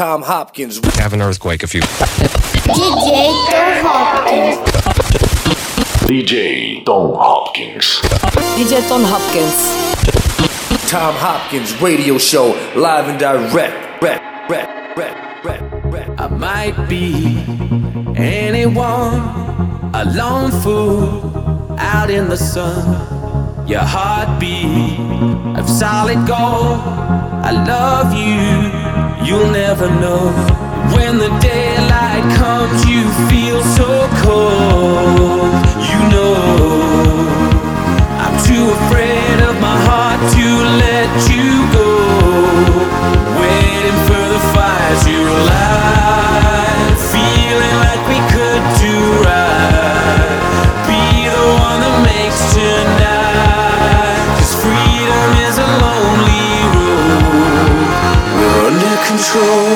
Tom Hopkins. Have an earthquake if you. DJ Tom Hopkins. DJ Tom Hopkins. DJ Tom Hopkins. Tom Hopkins radio show live and direct. Rep, rep, rep, rep, rep. I might be anyone, a lone fool out in the sun. Your heartbeat of solid gold. I love you, you'll never know. When the daylight comes, you feel so cold. You know, I'm too afraid of my heart to let you go. Control.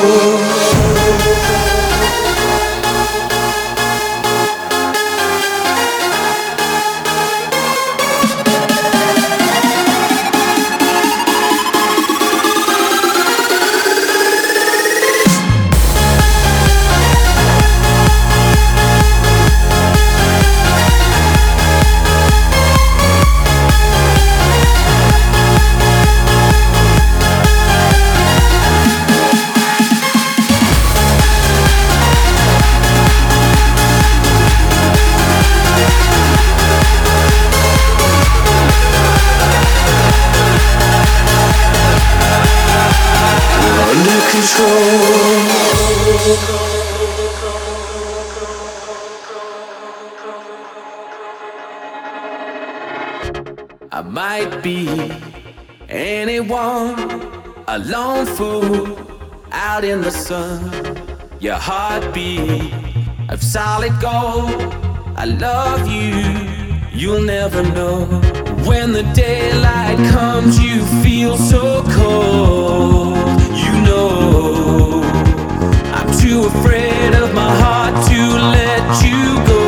Your heartbeat of solid gold. I love you, you'll never know. When the daylight comes, you feel so cold. You know, I'm too afraid of my heart to let you go.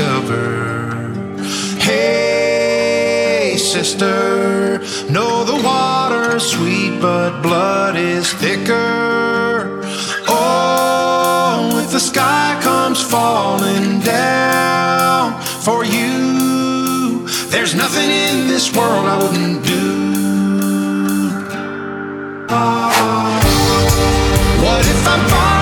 discover. Hey, sister, know the water's sweet, but blood is thicker. Oh, if the sky comes falling down for you, there's nothing in this world I wouldn't do. What if I'm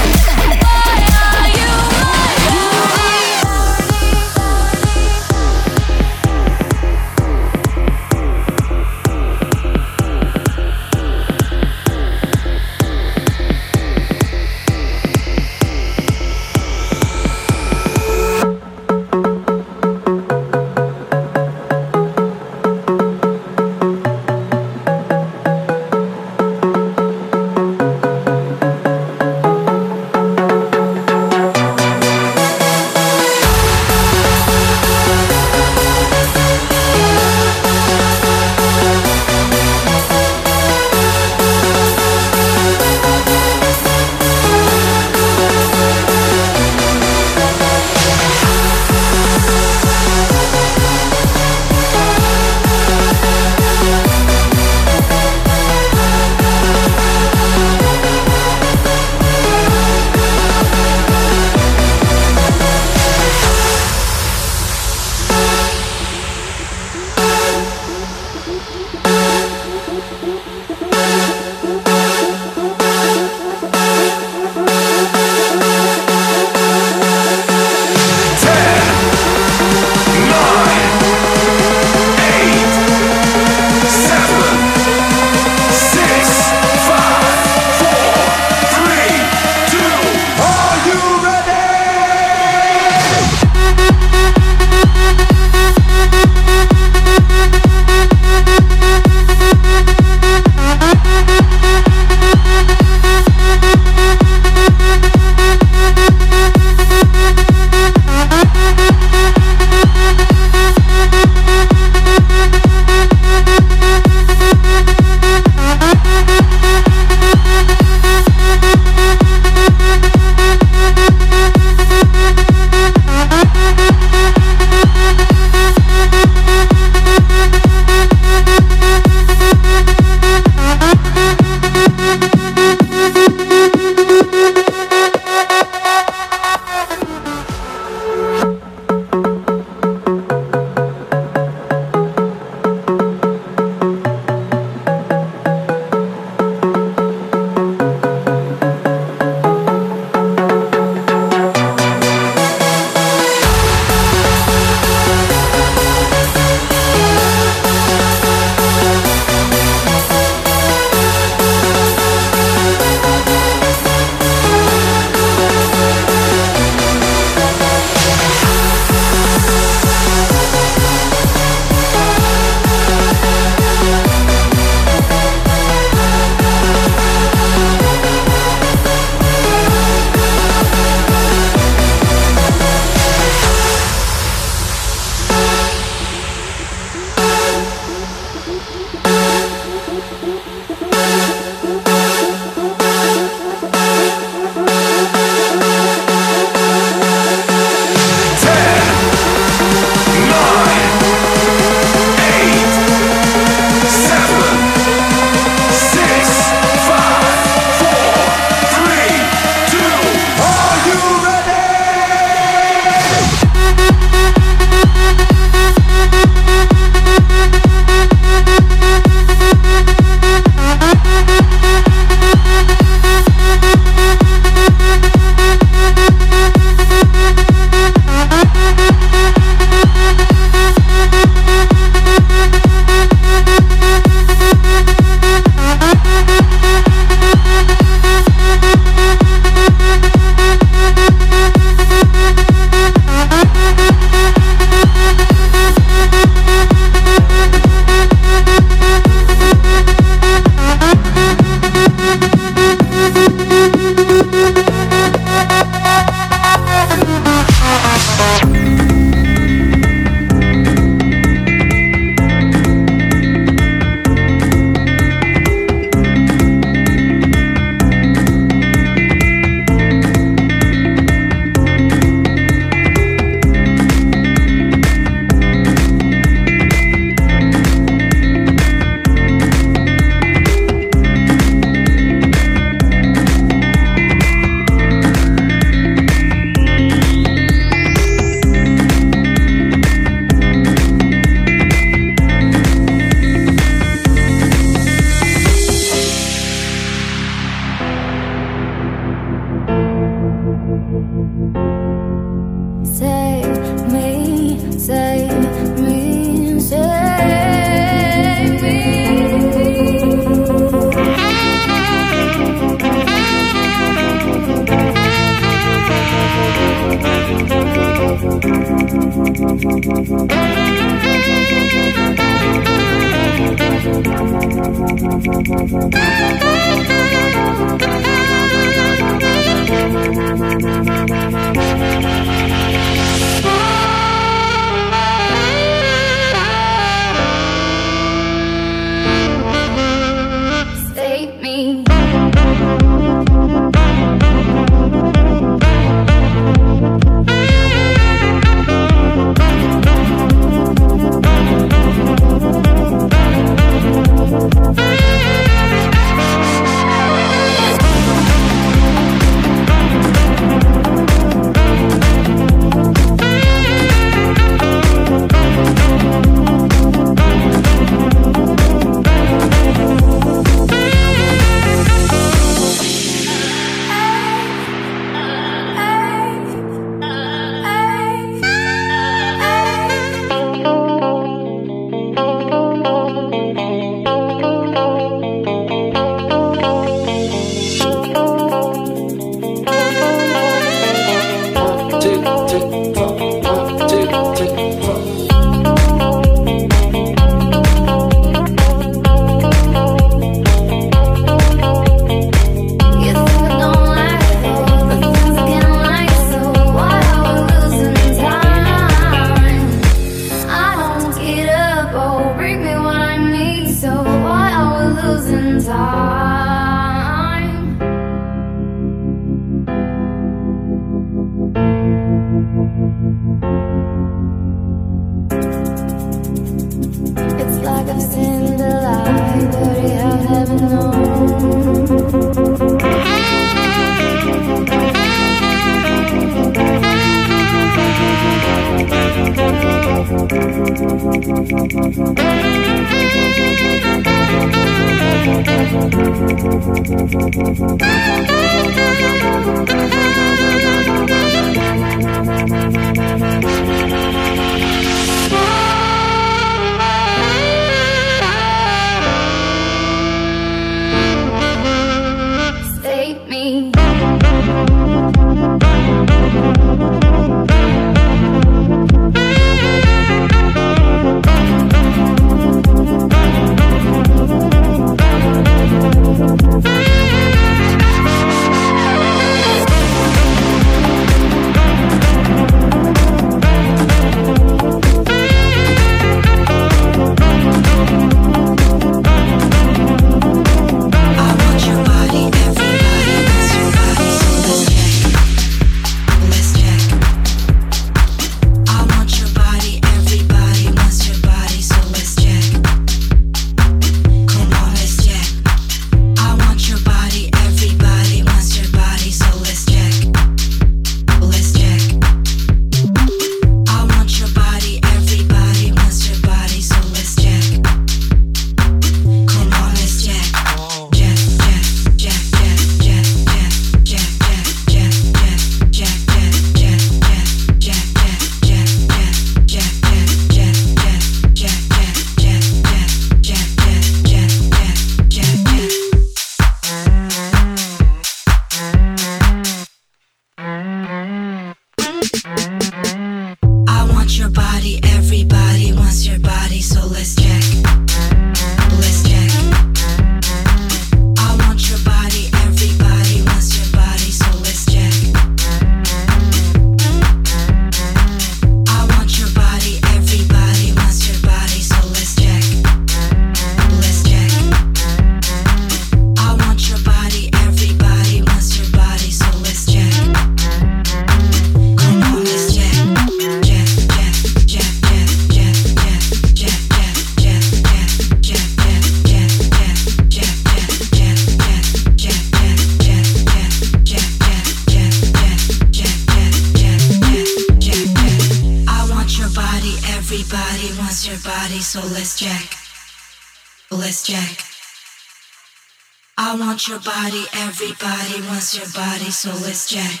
body, everybody wants your body, so let's jack.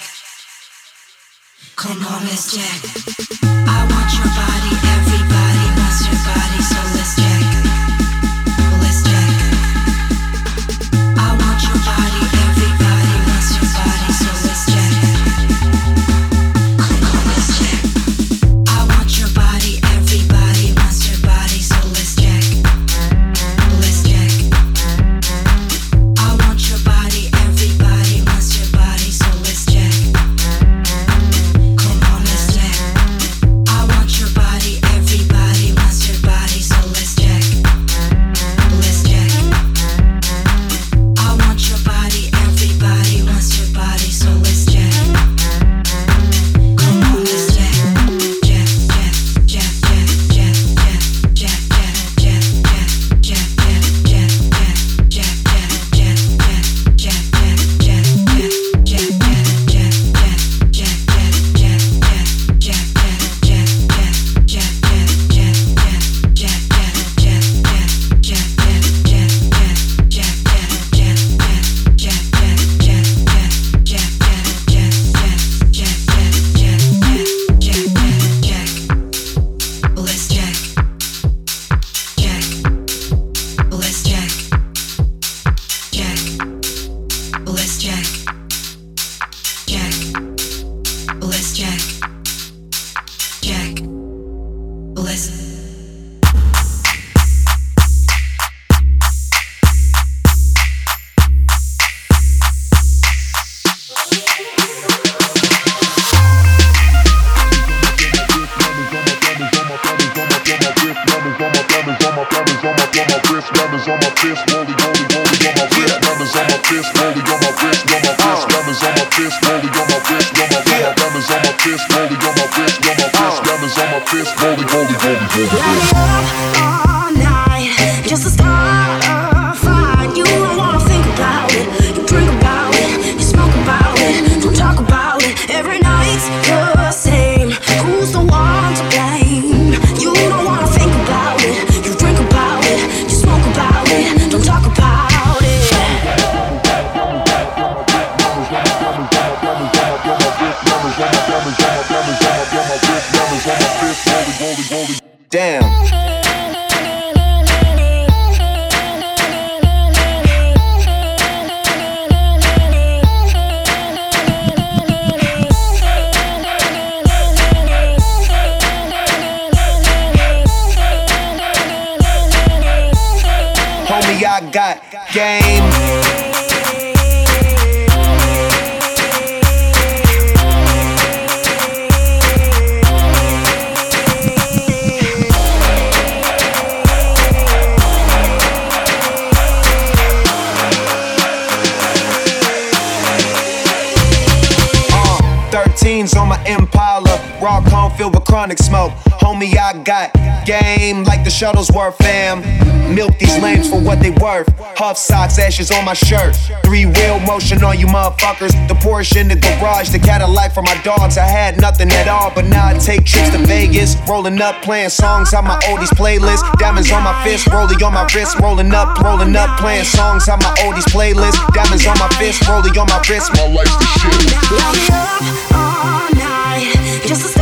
Come on, let's jack. I want your body, on my shirt. Three wheel motion on you motherfuckers. The Porsche in the garage, the Cadillac for my dogs. I had nothing at all, but now I take trips to Vegas. Rolling up, playing songs on my oldies playlist. Diamonds on my fist, rolling on my wrist. Rolling up, rolling up, playing songs on my oldies playlist. Diamonds on my fist, rolling on my wrist. My life's the shit. Love me up all night, just to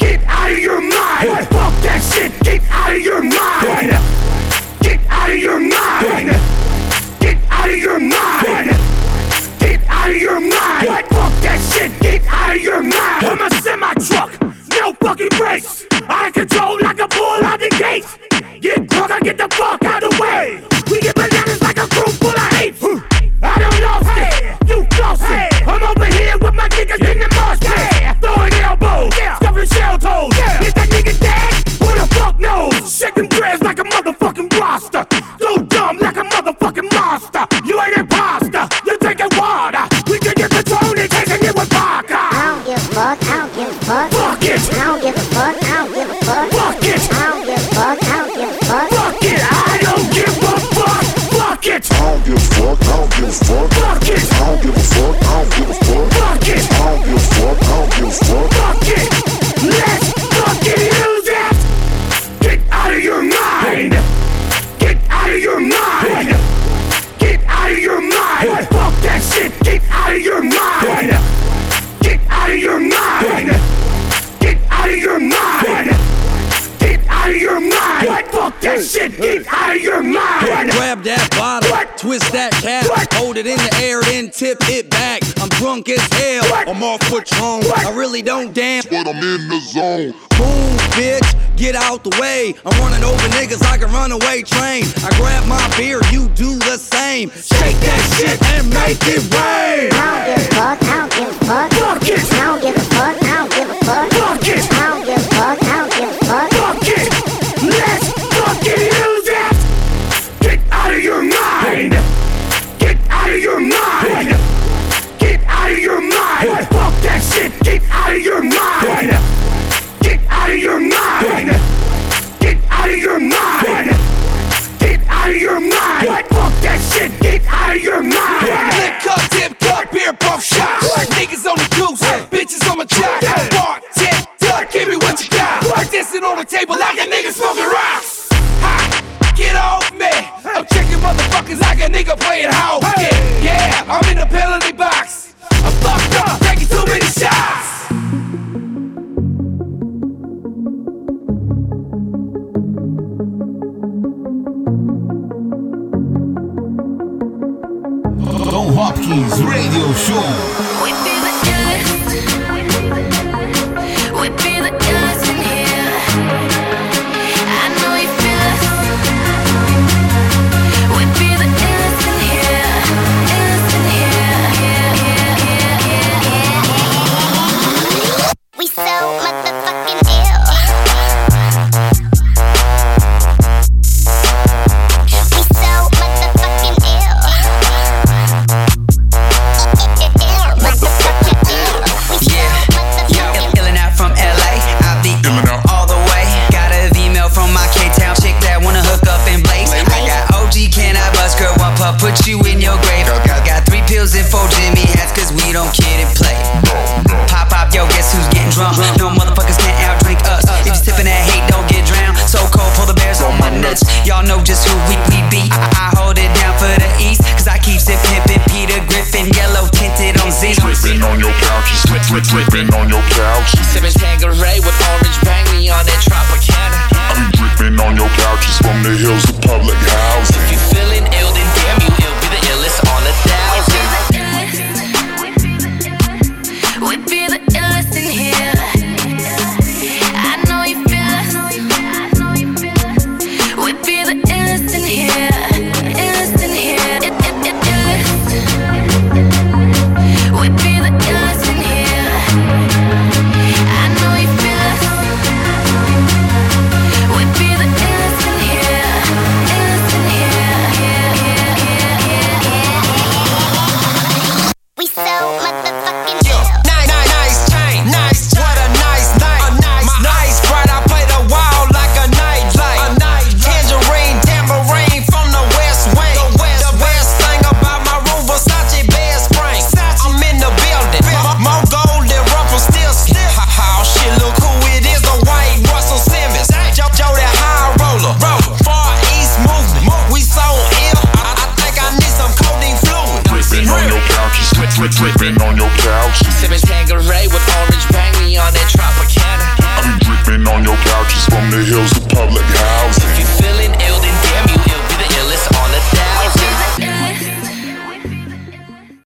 Get out of your mind! Fuck that shit! Get out of your mind! Get out of your mind! Get out of your mind! Get out of your mind! What? Fuck that shit! Get out of your mind! I'm a semi truck, runaway train. I grab my beer, you do the same. Shake that shit and make it right.